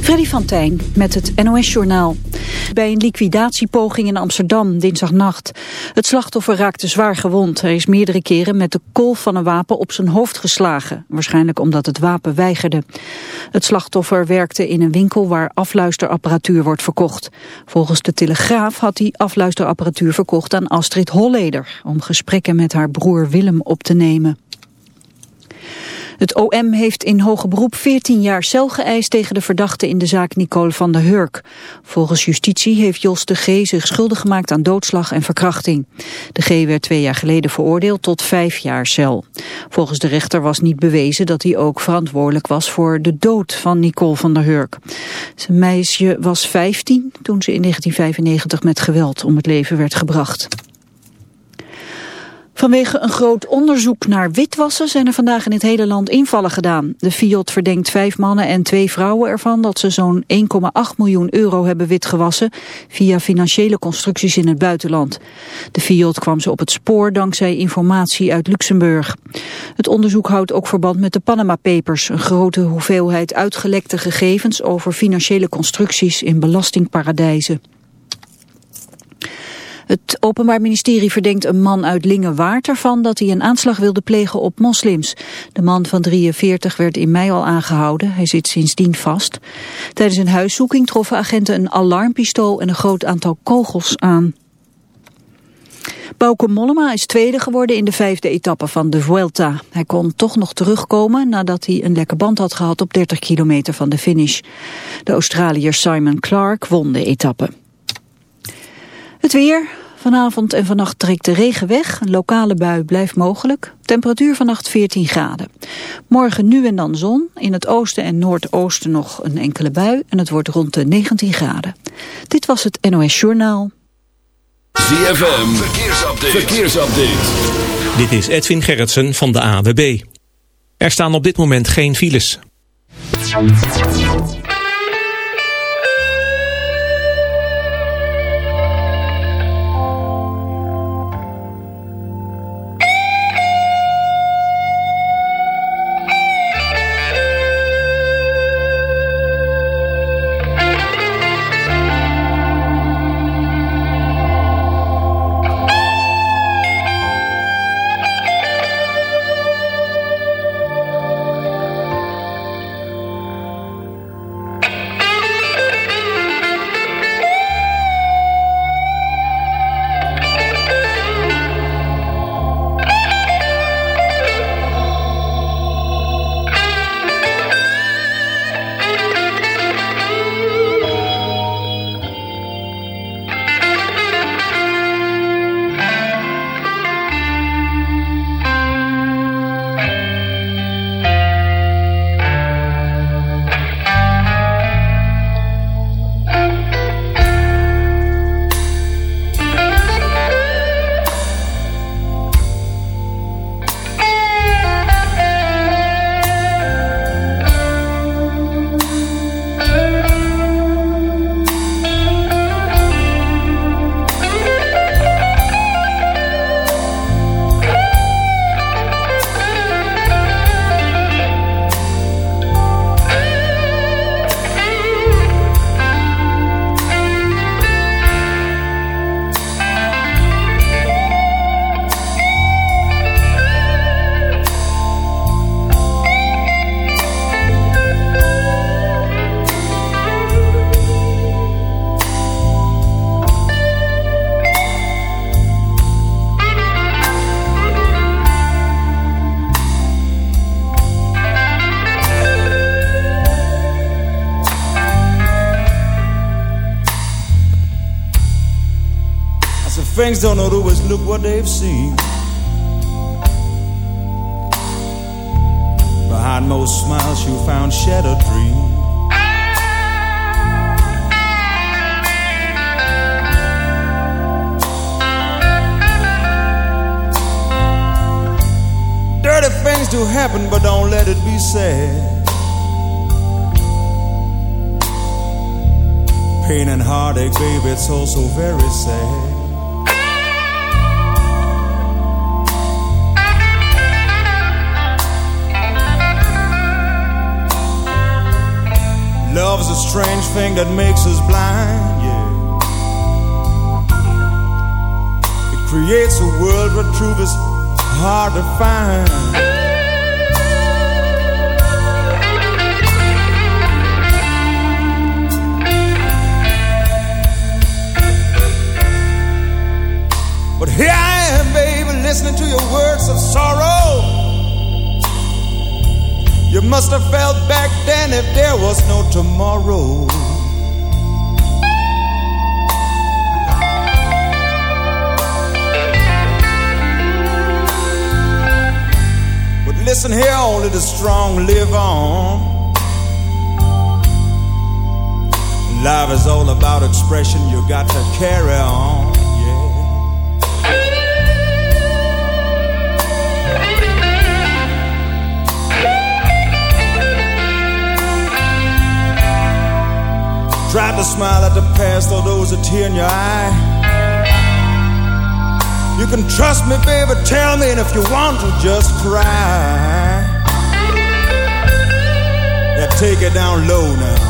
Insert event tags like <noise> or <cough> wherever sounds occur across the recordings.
Freddy van Tijn met het NOS-journaal. Bij een liquidatiepoging in Amsterdam dinsdagnacht. Het slachtoffer raakte zwaar gewond. Hij is meerdere keren met de kolf van een wapen op zijn hoofd geslagen. Waarschijnlijk omdat het wapen weigerde. Het slachtoffer werkte in een winkel waar afluisterapparatuur wordt verkocht. Volgens de Telegraaf had hij afluisterapparatuur verkocht aan Astrid Holleder... om gesprekken met haar broer Willem op te nemen. Het OM heeft in hoge beroep 14 jaar cel geëist tegen de verdachte in de zaak Nicole van der Hurk. Volgens justitie heeft Jos de G. zich schuldig gemaakt aan doodslag en verkrachting. De G. werd twee jaar geleden veroordeeld tot vijf jaar cel. Volgens de rechter was niet bewezen dat hij ook verantwoordelijk was voor de dood van Nicole van der Hurk. Zijn meisje was 15 toen ze in 1995 met geweld om het leven werd gebracht. Vanwege een groot onderzoek naar witwassen zijn er vandaag in het hele land invallen gedaan. De FIOD verdenkt vijf mannen en twee vrouwen ervan dat ze zo'n 1,8 miljoen euro hebben witgewassen via financiële constructies in het buitenland. De FIOD kwam ze op het spoor dankzij informatie uit Luxemburg. Het onderzoek houdt ook verband met de Panama Papers, een grote hoeveelheid uitgelekte gegevens over financiële constructies in belastingparadijzen. Het Openbaar Ministerie verdenkt een man uit Lingewaard ervan dat hij een aanslag wilde plegen op moslims. De man van 43 werd in mei al aangehouden. Hij zit sindsdien vast. Tijdens een huiszoeking troffen agenten een alarmpistool en een groot aantal kogels aan. Bauke Mollema is tweede geworden in de vijfde etappe van de Vuelta. Hij kon toch nog terugkomen nadat hij een lekke band had gehad op 30 kilometer van de finish. De Australiër Simon Clark won de etappe. Het weer. Vanavond en vannacht trekt de regen weg. Een lokale bui blijft mogelijk. Temperatuur vannacht 14 graden. Morgen nu en dan zon. In het oosten en noordoosten nog een enkele bui. En het wordt rond de 19 graden. Dit was het NOS Journaal. ZFM. Verkeersupdate. Verkeersupdate. Dit is Edwin Gerritsen van de AWB. Er staan op dit moment geen files. Things don't always look what they've seen. Behind most smiles, you found shattered dreams. Dirty things do happen, but don't let it be said. Pain and heartache, baby, it's also very sad. Love's a strange thing that makes us blind, yeah. It creates a world where truth is hard to find. But here I am, baby, listening to your words of sorrow. You must have felt back then if there was no tomorrow. But listen here, only the strong live on. Life is all about expression, you got to carry on. Try to smile at the past, though there's a tear in your eye. You can trust me, baby, tell me, and if you want to, just cry. Yeah, take it down low now.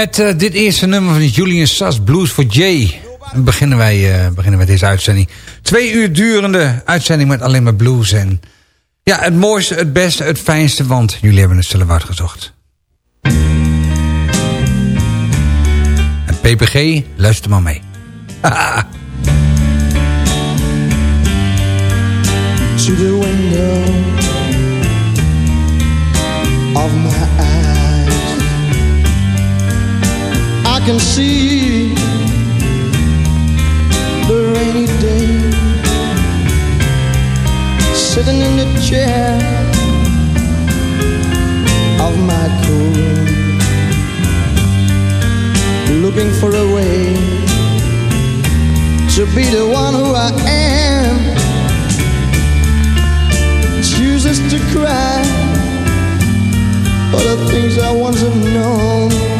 Met uh, dit eerste nummer van Julian Sass, Blues for Jay... beginnen wij, uh, beginnen wij deze uitzending. Twee uur durende uitzending met alleen maar blues. En ja, het mooiste, het beste, het fijnste... want jullie hebben het zelf uitgezocht. En PPG, luister maar mee. <laughs> to the window of my I can see the rainy day. Sitting in the chair of my cool looking for a way to be the one who I am. Chooses to cry for the things I once have known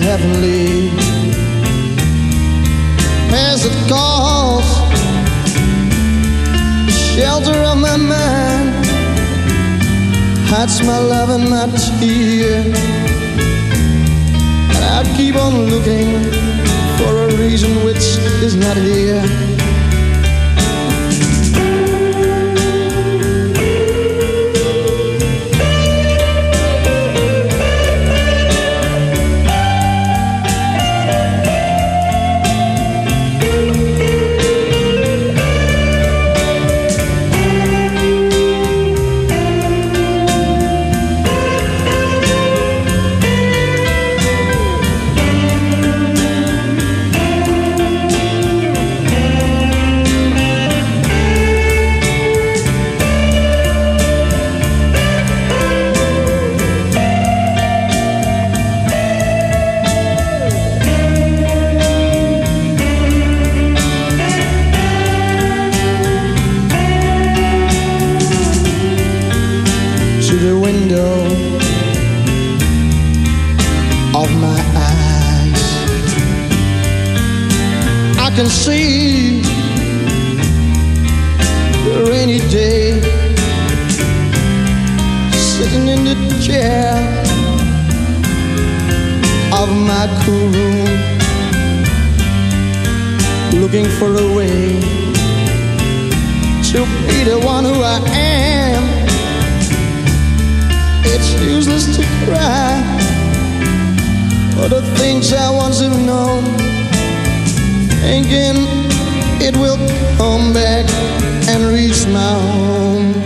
heavenly. As it calls shelter of my mind. Hides my love and my tear. And I keep on looking for a reason which is not here. of my cool room Looking for a way To be the one who I am. It's useless to cry For the things I once have known Thinking it will come back and reach my home.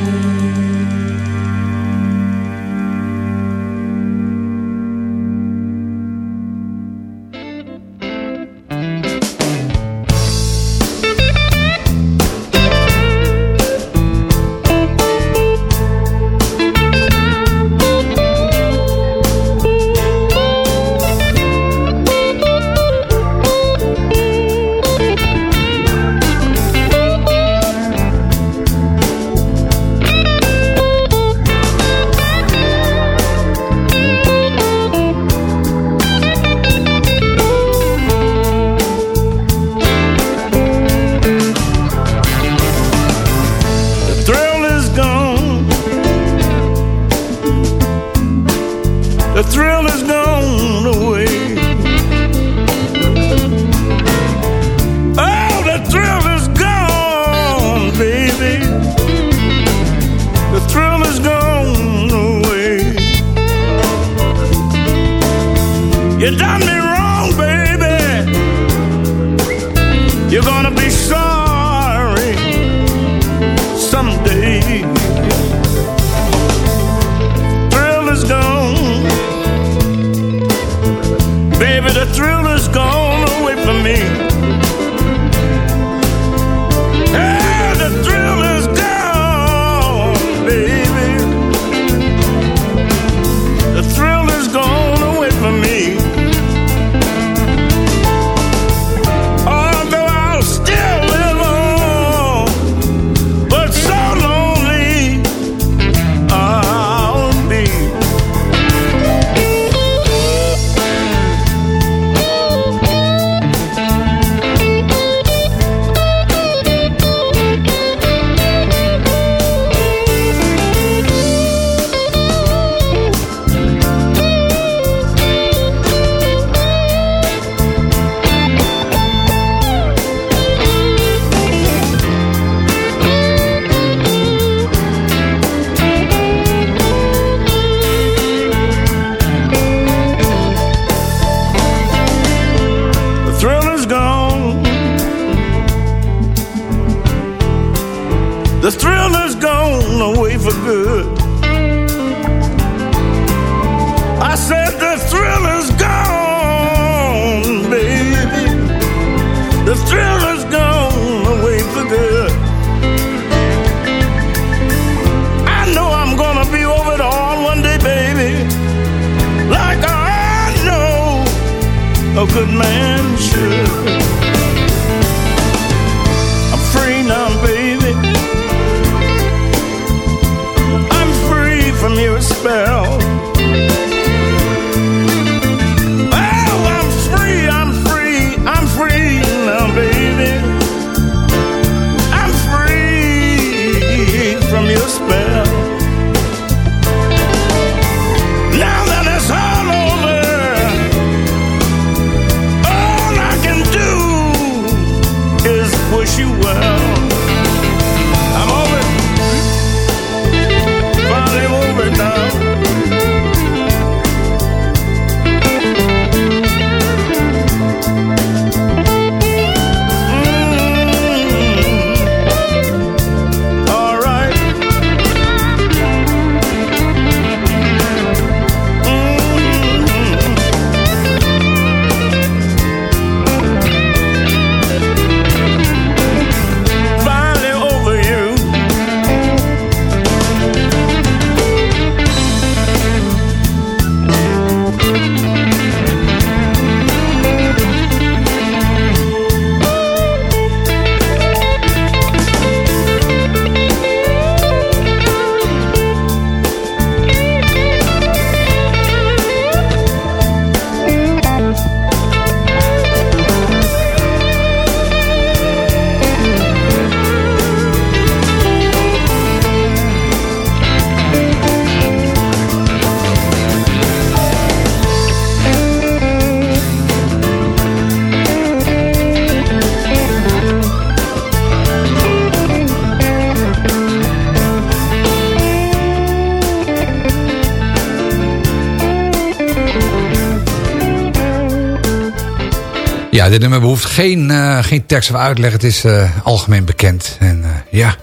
Dit nummer behoeft geen, uh, geen tekst of uitleg. Het is uh, algemeen bekend. En uh, ja.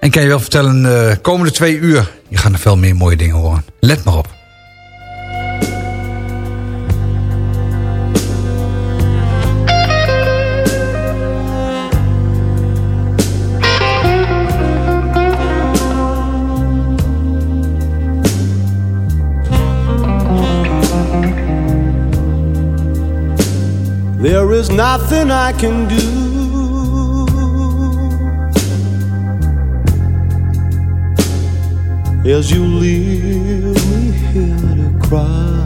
En kan je wel vertellen, de komende twee uur... je gaat er veel meer mooie dingen horen. Let maar op. There is nothing I can do. As you leave me here to cry.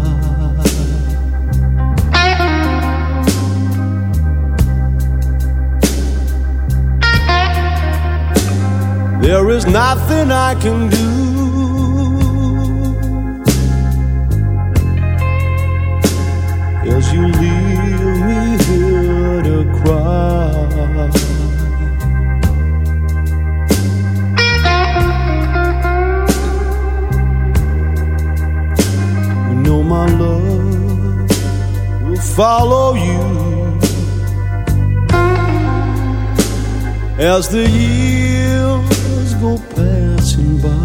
There is nothing I can do. As you leave follow you as the years go passing by.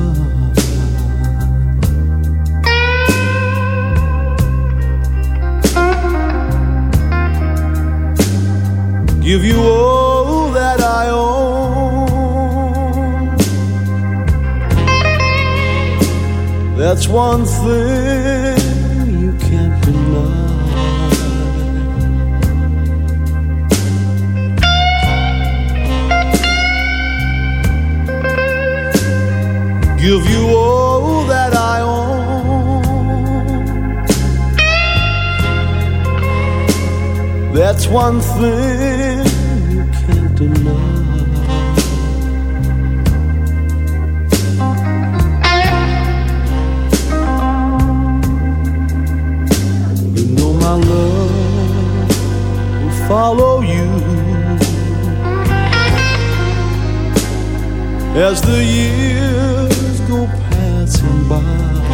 give you all that I own. That's one thing Give you all that I own. That's one thing you can't deny. You know my love will follow you as the years 吧。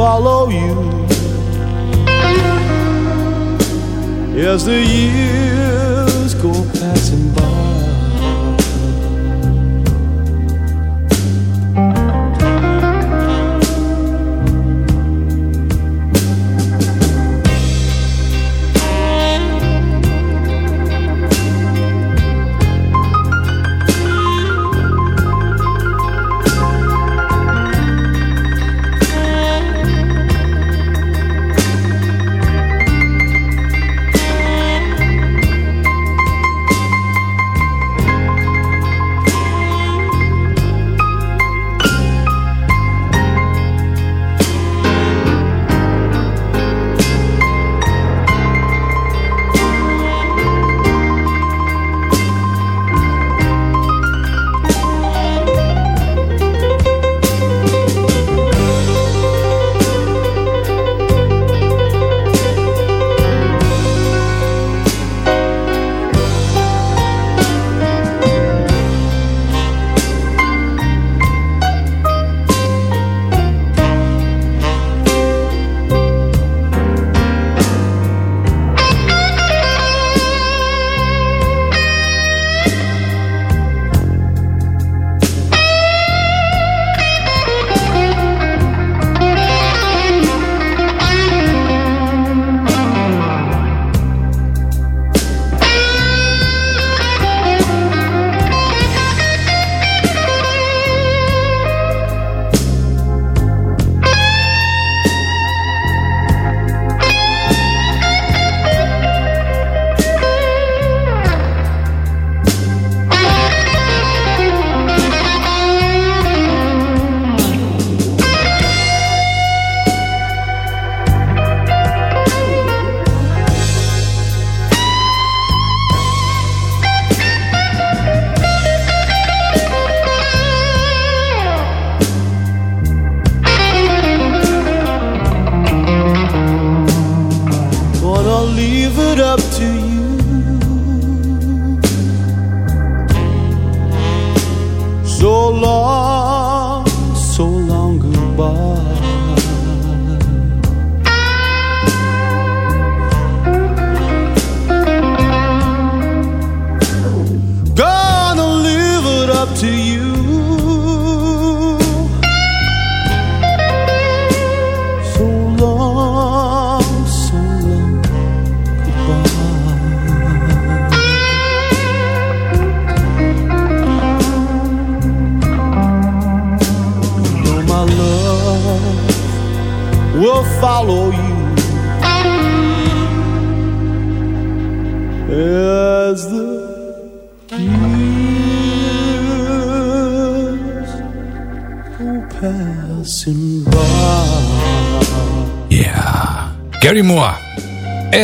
Follow you as the years go passing by.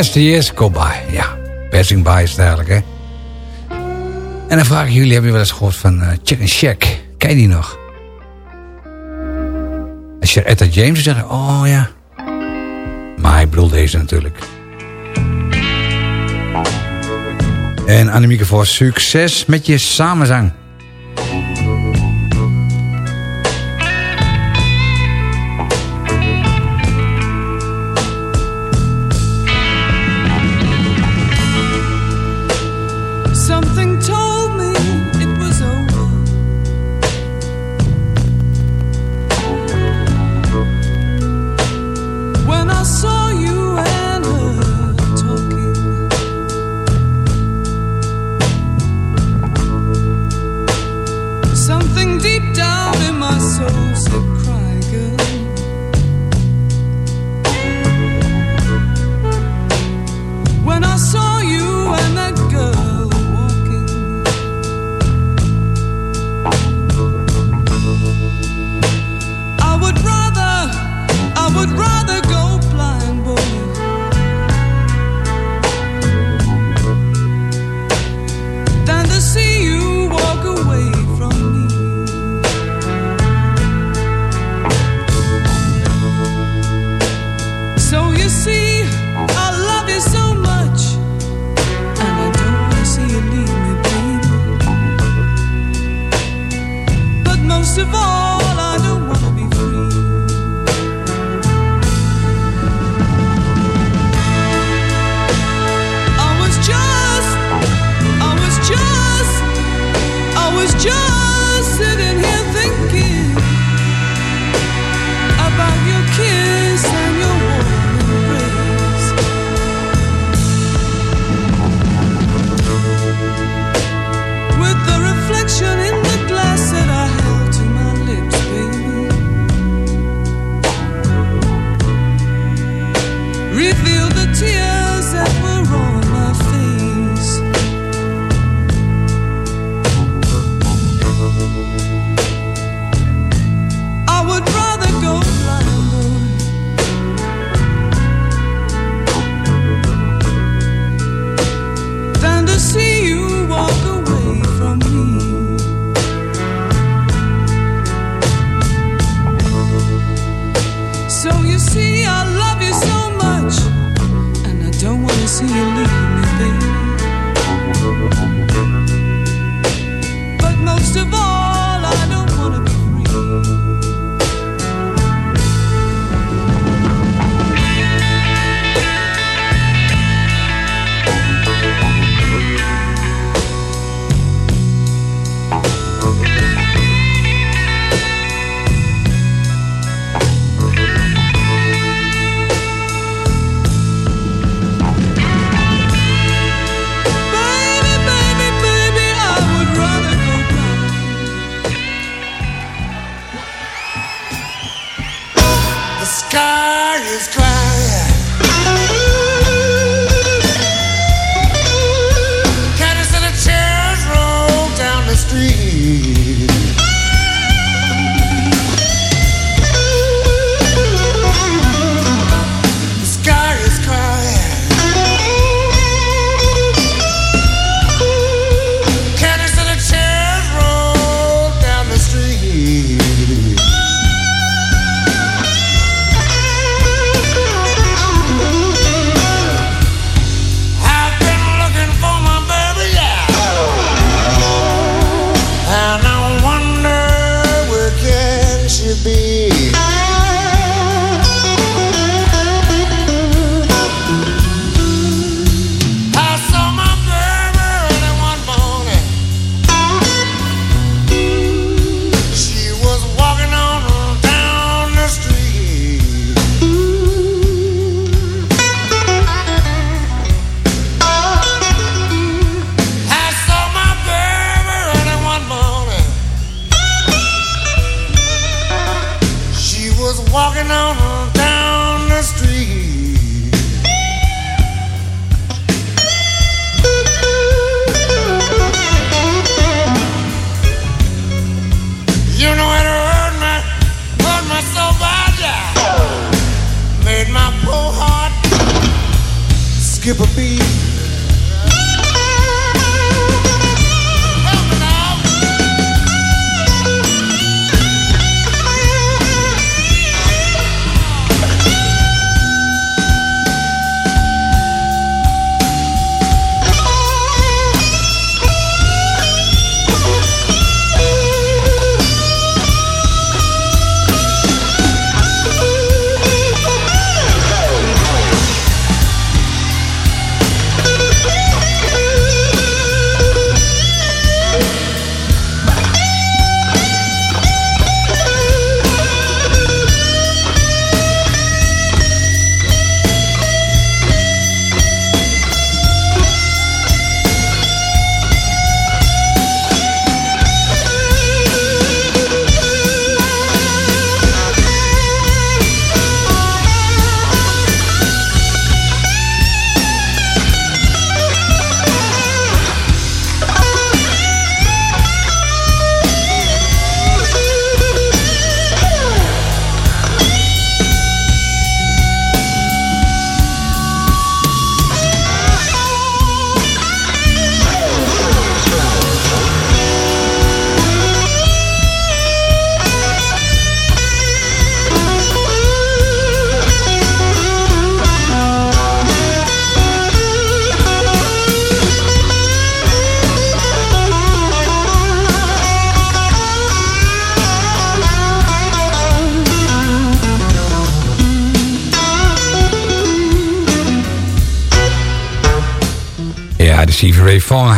STS, go By. Ja, Passing By is het eigenlijk, hè. En dan vraag ik jullie, hebben jullie wel eens gehoord van eh, uh, Chicken Shack? Ken je die nog? Als je Etta James zegt, oh ja. Maar ik bedoel deze natuurlijk. En Annemieke voor succes met je samenzang.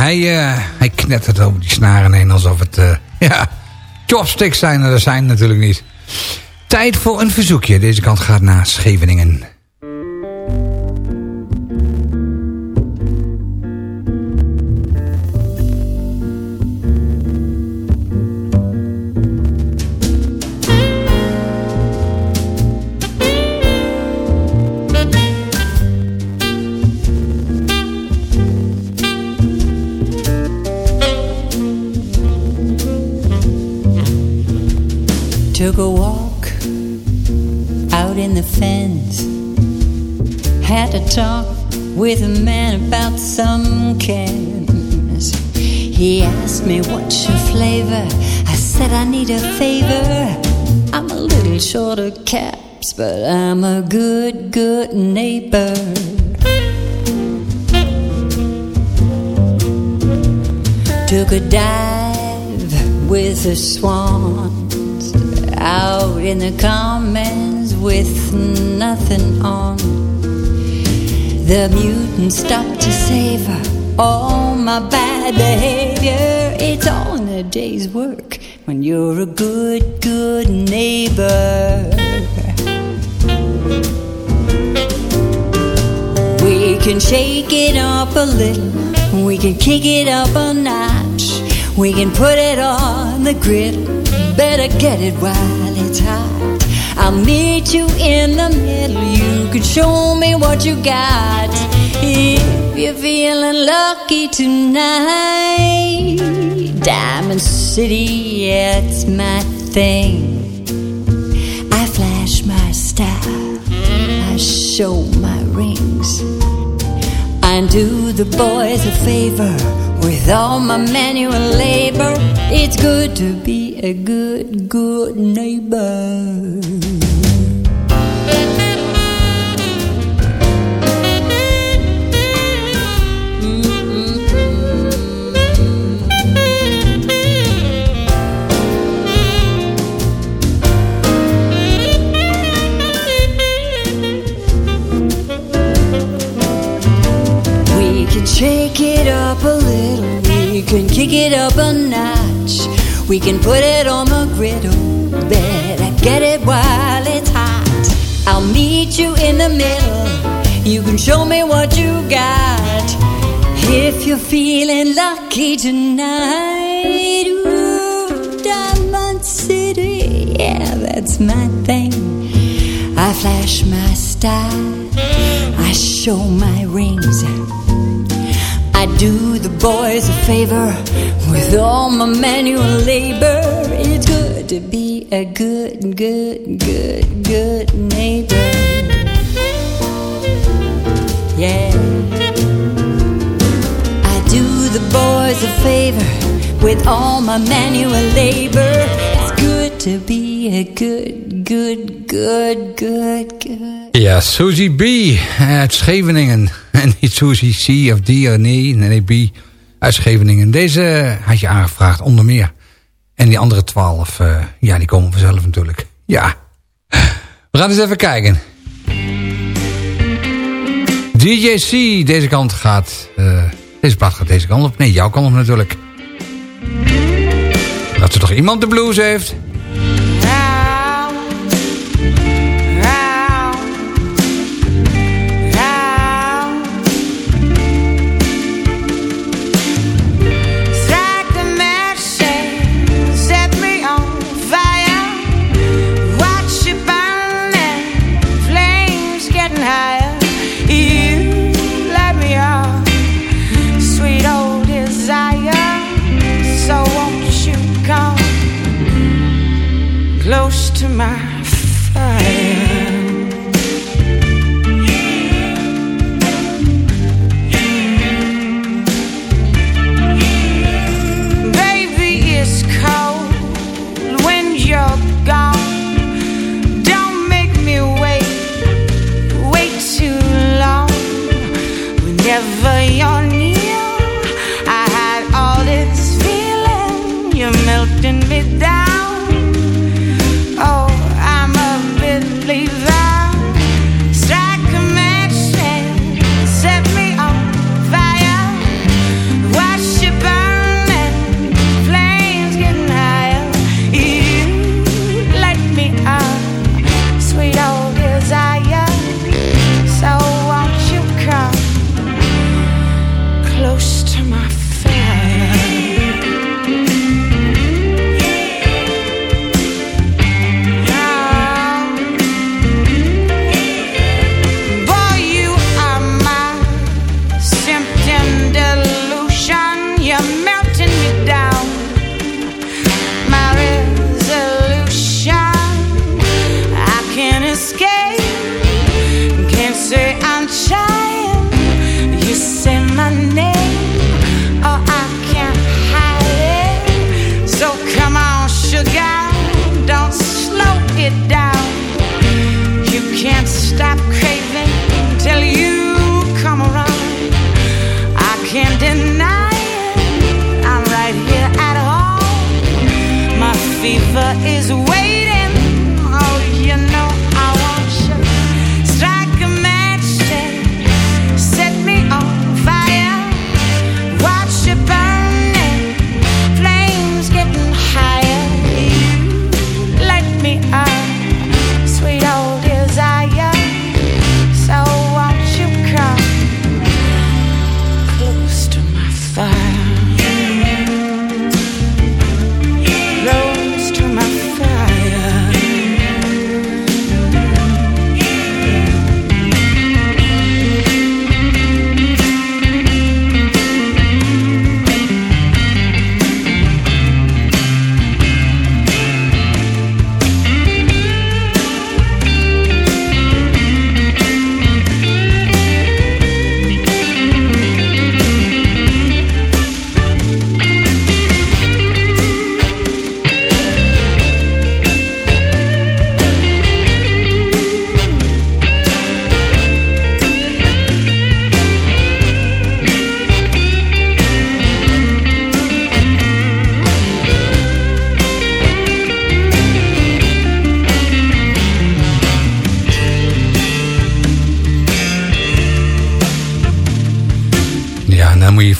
Hij, eh, hij knettert over die snaren heen alsof het, eh, <laughs> ja, chopsticks zijn. En dat zijn natuurlijk niet. Tijd voor een verzoekje. Deze kant gaat naar Scheveningen. But I'm a good, good neighbor. Took a dive with the swans out in the commons with nothing on. The mutant stopped to savor all my bad behavior. It's all in a day's work when you're a good, good neighbor. Can shake it up a little, we can kick it up a notch, we can put it on the grid. Better get it while it's hot. I'll meet you in the middle. You can show me what you got. If you're feeling lucky tonight, Diamond City, yeah, it's my thing. I flash my style, I show my. I do the boys a favor with all my manual labor. It's good to be a good, good neighbor. Shake it up a little. We can kick it up a notch. We can put it on the griddle. Better get it while it's hot. I'll meet you in the middle. You can show me what you got. If you're feeling lucky tonight, ooh, Diamond City, yeah, that's my thing. I flash my style. I show my rings. Do the boys a favor with all my manual labor. It's good to be a good, good, good, good neighbor. Yeah. I do the boys a favor with all my manual labor. It's good to be a good, good, good, good, good. Ja, Susie B uit Scheveningen. <laughs> En niet Susie C of D of nee, nee, B uit Scheveningen. Deze had je aangevraagd, onder meer. En die andere twaalf, uh, ja, die komen vanzelf natuurlijk. Ja. We gaan eens even kijken. DJ C, deze kant gaat... Uh, deze plaat gaat deze kant op. Nee, jouw kant op natuurlijk. Dat er toch iemand de blues heeft...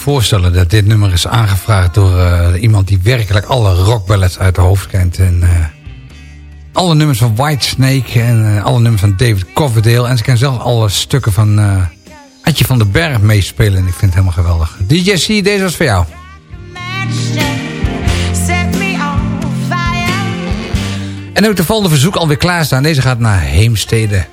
voorstellen dat dit nummer is aangevraagd door uh, iemand die werkelijk alle rockballads uit de hoofd kent. En uh, alle nummers van Whitesnake en uh, alle nummers van David Coverdale. En ze kan zelfs alle stukken van Adje van den Berg meespelen. En ik vind het helemaal geweldig. DJ deze was voor jou. En nu de volgende verzoek alweer klaarstaan. Deze gaat naar Heemstede.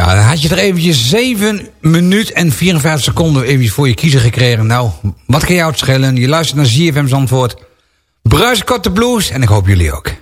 Ja, dan had je er eventjes 7 minuten en 54 seconden even voor je kiezer gekregen. Nou, wat kan jou het schelen? Je luistert naar ZFM's antwoord. Bruiskotte Blues en ik hoop jullie ook.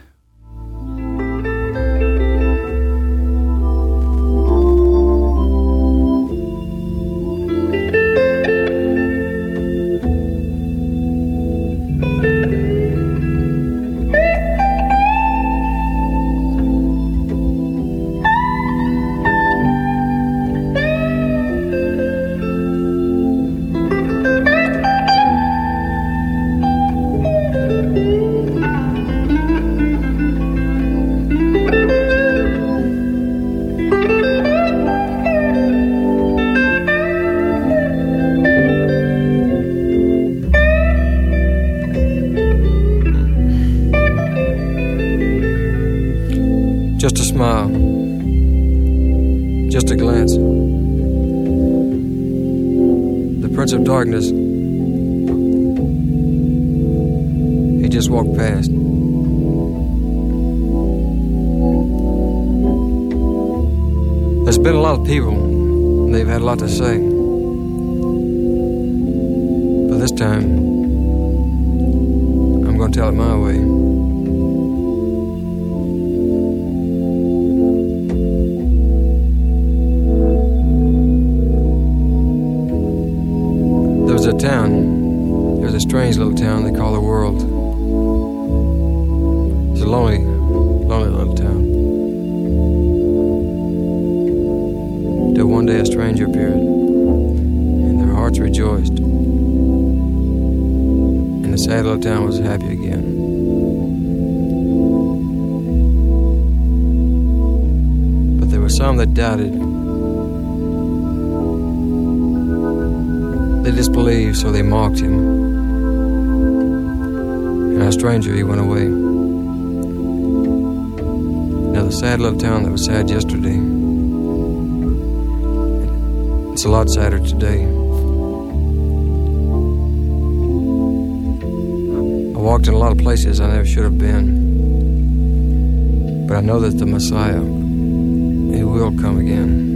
Stranger, he went away. Now, the sad little town that was sad yesterday, it's a lot sadder today. I walked in a lot of places I never should have been. But I know that the Messiah, he will come again.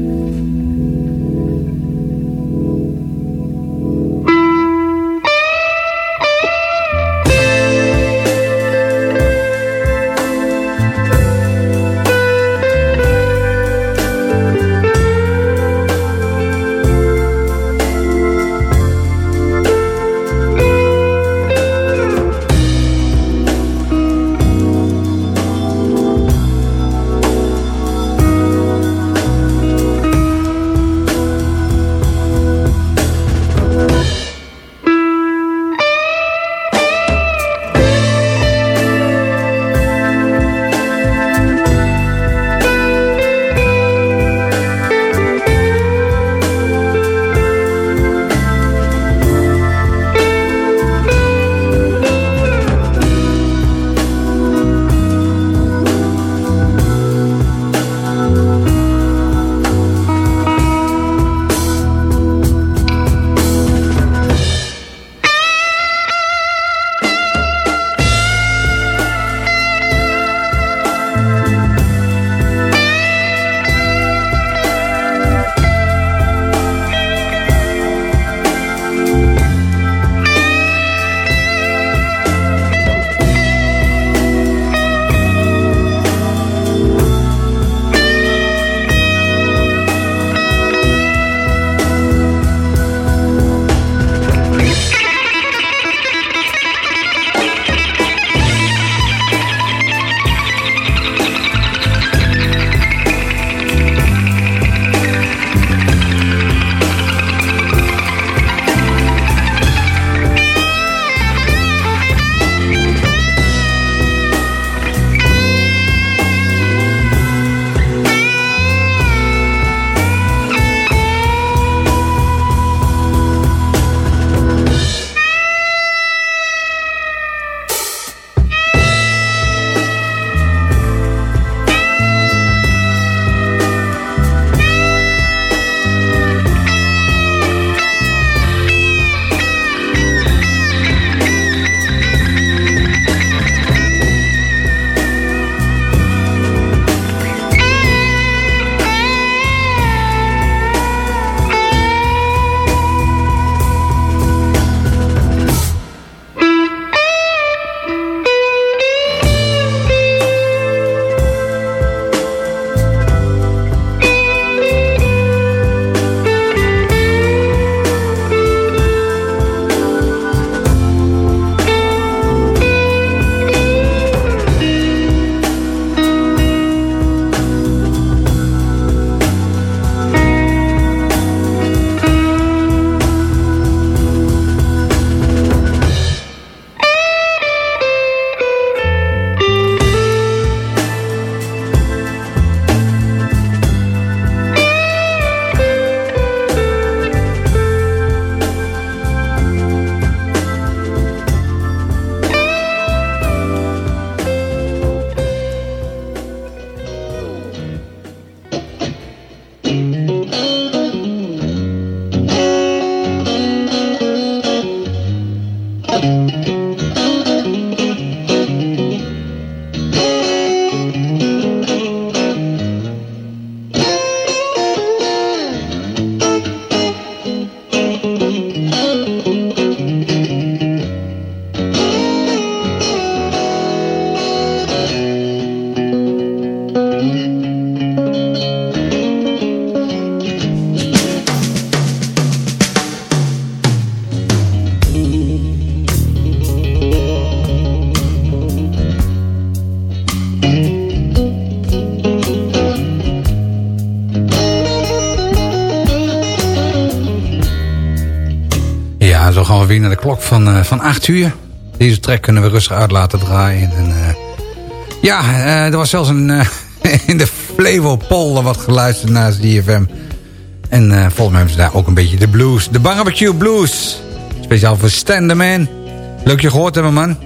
Uh, van 8 uur. Deze track kunnen we rustig uit laten draaien. En, uh, ja, uh, er was zelfs een, <laughs> in de Polder wat geluisterd naast DFM. En volgens mij hebben ze daar ook een beetje de blues. De barbecue blues. Speciaal voor Standerman. Leuk je gehoord hebben, man.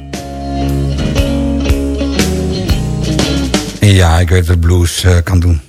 Ja, ik weet wat blues kan doen.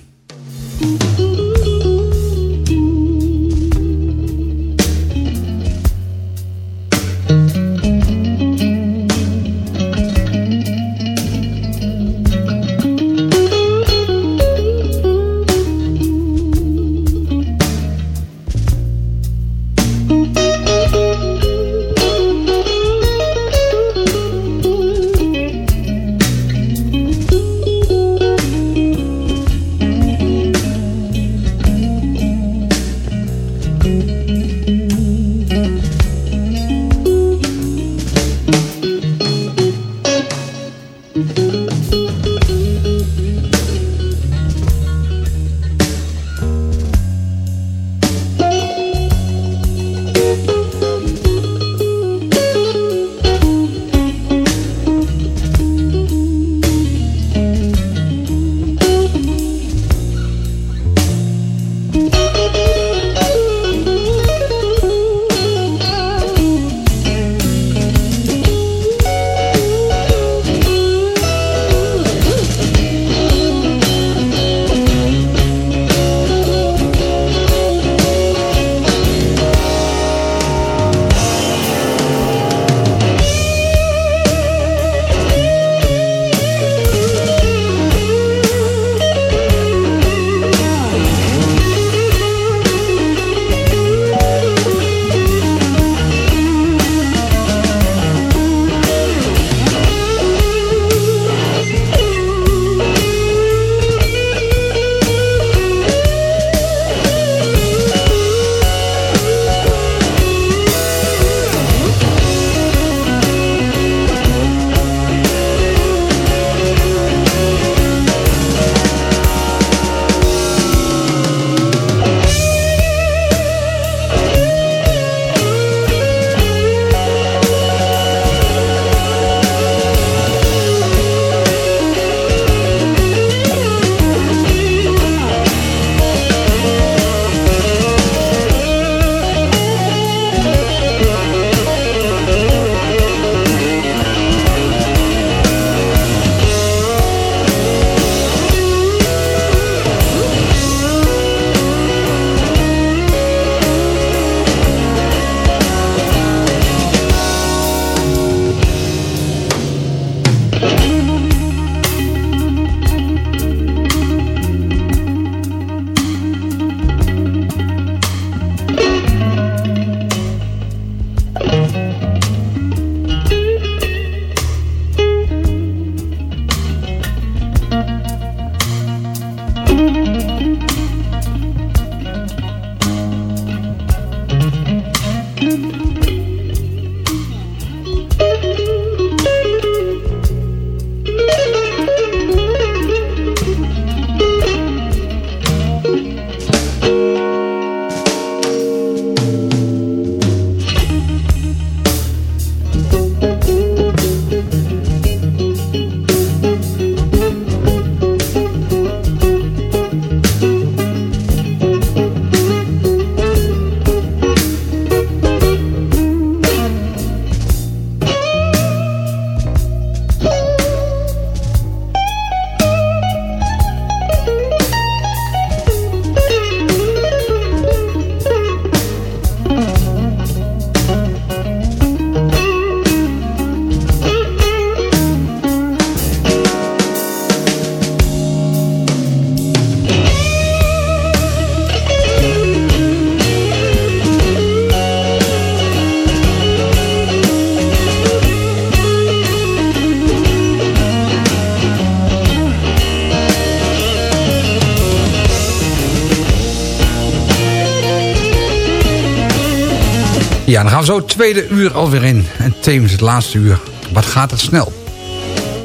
Zo tweede uur alweer in. En tevens het laatste uur. Wat gaat het snel?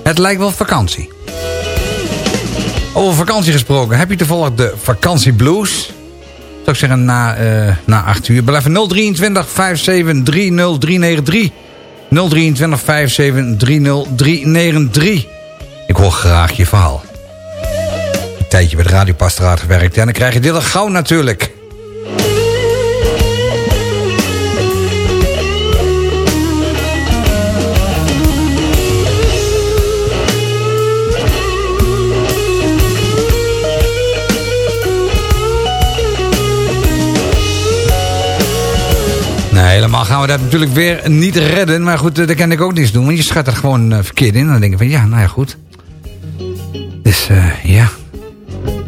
Het lijkt wel vakantie. Over vakantie gesproken. Heb je toevallig de vakantieblues? Zou ik zeggen, na, eh na 8 uur. Bel even 023 57 30 393. 023 57 30 393. Ik hoor graag je verhaal. Een tijdje bij de radiopastoraat gewerkt. En dan krijg je dit al gauw natuurlijk. Helemaal gaan we dat natuurlijk weer niet redden. Maar goed, eh, daar kan ik ook niets doen. Want je schat er gewoon eh, verkeerd in. Dan denk ik van, ja, nou ja, goed. Dus, eh, ja.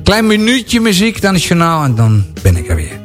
Klein minuutje muziek, dan het journaal en dan ben ik er weer.